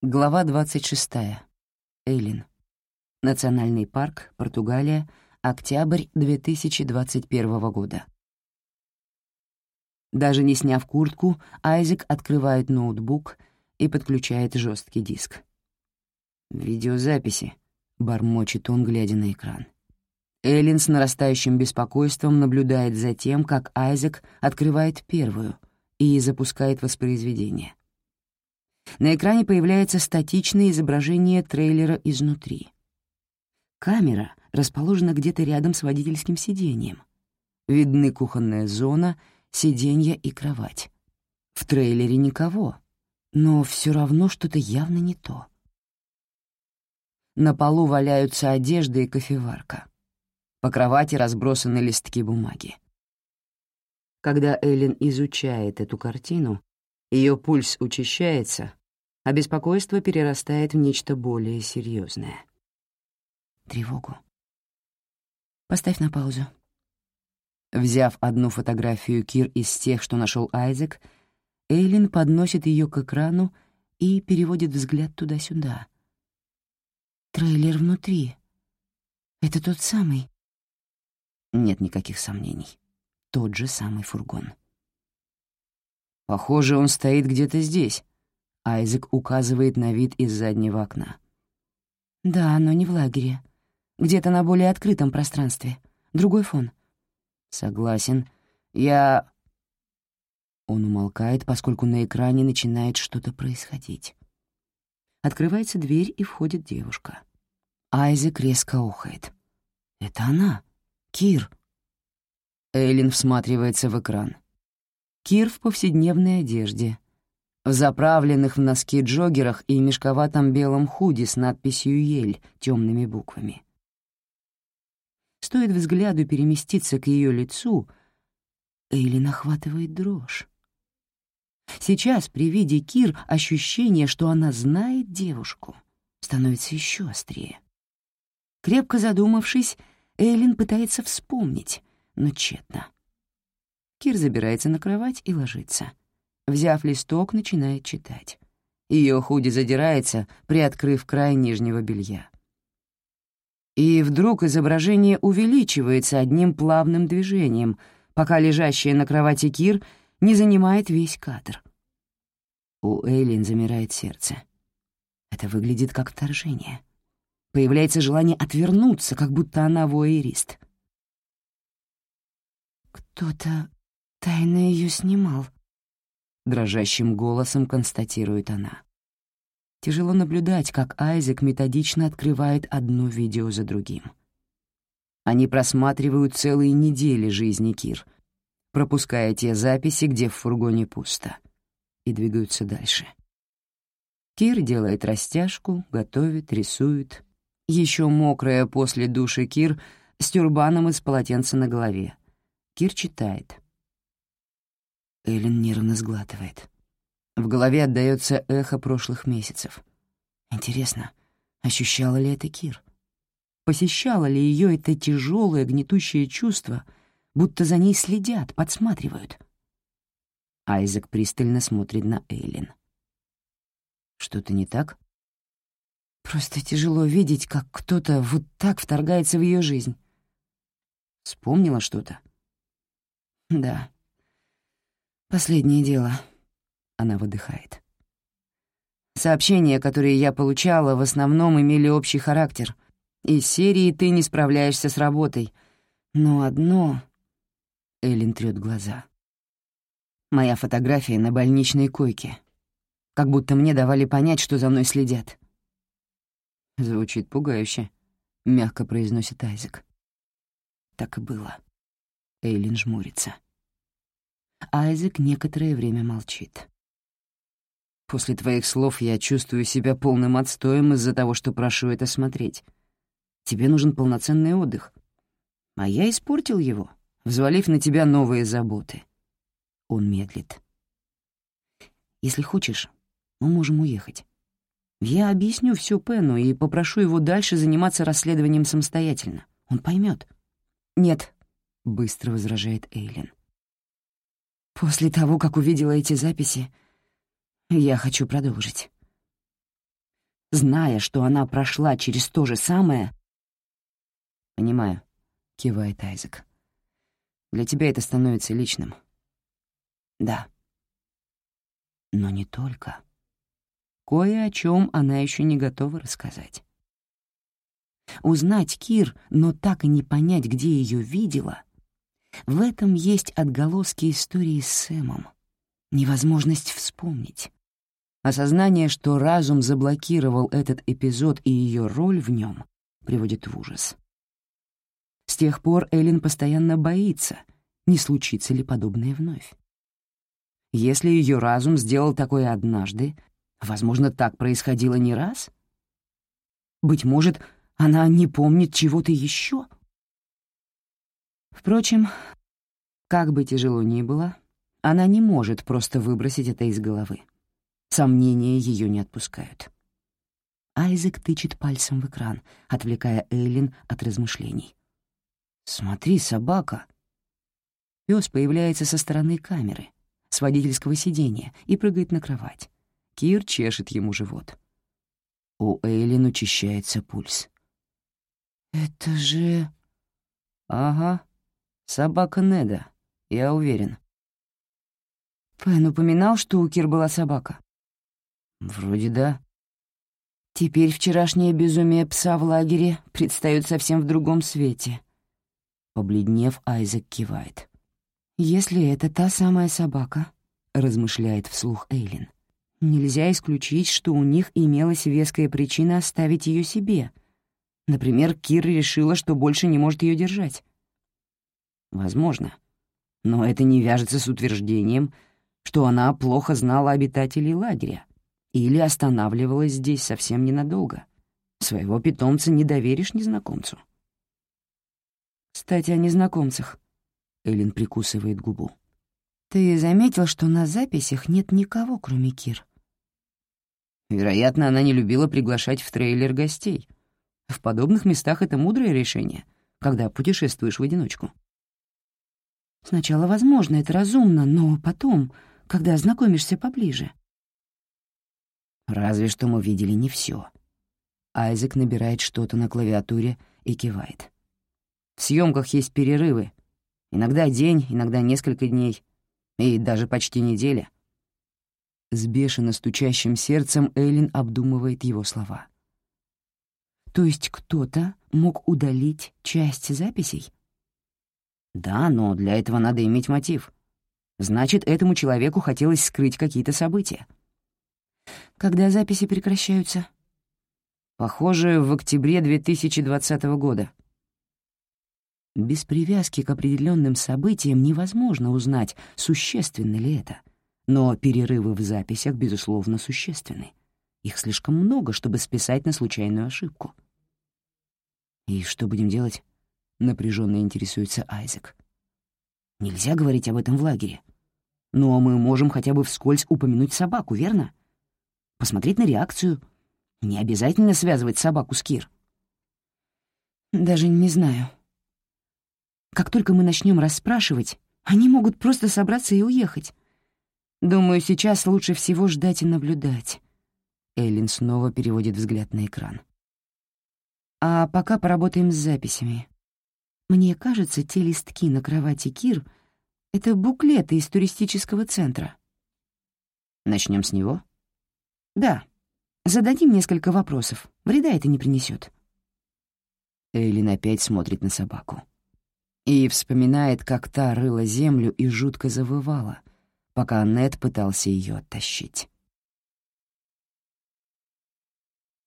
Глава 26. Эйлин. Национальный парк, Португалия, октябрь 2021 года. Даже не сняв куртку, Айзек открывает ноутбук и подключает жесткий диск. «Видеозаписи», — бормочет он, глядя на экран. Эйлин с нарастающим беспокойством наблюдает за тем, как Айзек открывает первую и запускает воспроизведение. На экране появляется статичное изображение трейлера изнутри. Камера расположена где-то рядом с водительским сиденьем. Видны кухонная зона, сиденье и кровать. В трейлере никого, но все равно что-то явно не то. На полу валяются одежда и кофеварка. По кровати разбросаны листки бумаги. Когда Эллен изучает эту картину, ее пульс учащается, а беспокойство перерастает в нечто более серьезное. Тревогу. Поставь на паузу. Взяв одну фотографию Кир из тех, что нашел Айзек, Эйлин подносит ее к экрану и переводит взгляд туда-сюда. Трейлер внутри. Это тот самый. Нет никаких сомнений. Тот же самый фургон. Похоже, он стоит где-то здесь. Айзек указывает на вид из заднего окна. «Да, но не в лагере. Где-то на более открытом пространстве. Другой фон». «Согласен. Я...» Он умолкает, поскольку на экране начинает что-то происходить. Открывается дверь, и входит девушка. Айзек резко охает. «Это она! Кир!» Эйлин всматривается в экран. Кир в повседневной одежде, в заправленных в носки джоггерах и мешковатом белом худи с надписью «Ель» темными буквами. Стоит взгляду переместиться к ее лицу, Эйли нахватывает дрожь. Сейчас при виде Кир ощущение, что она знает девушку, становится еще острее. Крепко задумавшись, Эйлин пытается вспомнить, но тщетно. Кир забирается на кровать и ложится. Взяв листок, начинает читать. Ее худи задирается, приоткрыв край нижнего белья. И вдруг изображение увеличивается одним плавным движением, пока лежащая на кровати Кир не занимает весь кадр. У Эйлин замирает сердце. Это выглядит как вторжение. Появляется желание отвернуться, как будто она воэрист. «Кто-то тайно ее снимал», дрожащим голосом констатирует она. Тяжело наблюдать, как Айзек методично открывает одно видео за другим. Они просматривают целые недели жизни Кир, пропуская те записи, где в фургоне пусто, и двигаются дальше. Кир делает растяжку, готовит, рисует. Еще мокрая после души Кир с тюрбаном из полотенца на голове. Кир читает — Эллен нервно сглатывает. В голове отдаётся эхо прошлых месяцев. Интересно, ощущала ли это Кир? Посещало ли её это тяжёлое гнетущее чувство, будто за ней следят, подсматривают? Айзек пристально смотрит на Эйлин. «Что-то не так?» «Просто тяжело видеть, как кто-то вот так вторгается в её жизнь». «Вспомнила что-то?» «Да», Последнее дело. Она выдыхает. Сообщения, которые я получала, в основном имели общий характер. Из серии «Ты не справляешься с работой». Но одно... Эллен трёт глаза. Моя фотография на больничной койке. Как будто мне давали понять, что за мной следят. Звучит пугающе, — мягко произносит Айзек. Так и было. Эйлин жмурится. Айзек некоторое время молчит. «После твоих слов я чувствую себя полным отстоем из-за того, что прошу это смотреть. Тебе нужен полноценный отдых. А я испортил его, взвалив на тебя новые заботы». Он медлит. «Если хочешь, мы можем уехать. Я объясню все Пену и попрошу его дальше заниматься расследованием самостоятельно. Он поймет. «Нет», — быстро возражает Эйлин. После того, как увидела эти записи, я хочу продолжить. зная, что она прошла через то же самое... «Понимаю», — кивает Айзек. «Для тебя это становится личным». «Да». Но не только. Кое о чем она еще не готова рассказать. Узнать Кир, но так и не понять, где ее видела, в этом есть отголоски истории с Сэмом, невозможность вспомнить. Осознание, что разум заблокировал этот эпизод и ее роль в нем, приводит в ужас. С тех пор Эллен постоянно боится, не случится ли подобное вновь. Если ее разум сделал такое однажды, возможно, так происходило не раз? Быть может, она не помнит чего-то еще? Впрочем, как бы тяжело ни было, она не может просто выбросить это из головы. Сомнения ее не отпускают. Айзек тычет пальцем в экран, отвлекая Эйлин от размышлений. «Смотри, собака!» Пес появляется со стороны камеры, с водительского сиденья, и прыгает на кровать. Кир чешет ему живот. У Эйлин учащается пульс. «Это же...» «Ага, собака Неда, я уверен». Пен упоминал, что у Кир была собака. «Вроде да». Теперь вчерашнее безумие пса в лагере предстает совсем в другом свете. Побледнев, Айзек кивает. «Если это та самая собака», — размышляет вслух Эйлин, «нельзя исключить, что у них имелась веская причина оставить ее себе. Например, Кир решила, что больше не может ее держать». «Возможно. Но это не вяжется с утверждением, что она плохо знала обитателей лагеря или останавливалась здесь совсем ненадолго. Своего питомца не доверишь незнакомцу. Кстати, о незнакомцах. Эллен прикусывает губу. Ты заметил, что на записях нет никого, кроме Кир? Вероятно, она не любила приглашать в трейлер гостей. В подобных местах это мудрое решение, когда путешествуешь в одиночку. Сначала, возможно, это разумно, но потом, когда знакомишься поближе, Разве что мы видели не все. Айзек набирает что-то на клавиатуре и кивает. В съемках есть перерывы. Иногда день, иногда несколько дней. И даже почти неделя. С бешено стучащим сердцем Эйлин обдумывает его слова. То есть кто-то мог удалить часть записей? Да, но для этого надо иметь мотив. Значит, этому человеку хотелось скрыть какие-то события. Когда записи прекращаются? Похоже, в октябре 2020 года. Без привязки к определенным событиям невозможно узнать, существенно ли это. Но перерывы в записях, безусловно, существенны. Их слишком много, чтобы списать на случайную ошибку. «И что будем делать?» — напряженно интересуется Айзек. «Нельзя говорить об этом в лагере. Но мы можем хотя бы вскользь упомянуть собаку, верно?» посмотреть на реакцию. Не обязательно связывать собаку с Кир. Даже не знаю. Как только мы начнем расспрашивать, они могут просто собраться и уехать. Думаю, сейчас лучше всего ждать и наблюдать. Эллен снова переводит взгляд на экран. А пока поработаем с записями. Мне кажется, те листки на кровати Кир — это буклеты из туристического центра. Начнем с него? «Да. Зададим несколько вопросов. Вреда это не принесет. Эйлин опять смотрит на собаку. И вспоминает, как та рыла землю и жутко завывала, пока Нед пытался ее оттащить.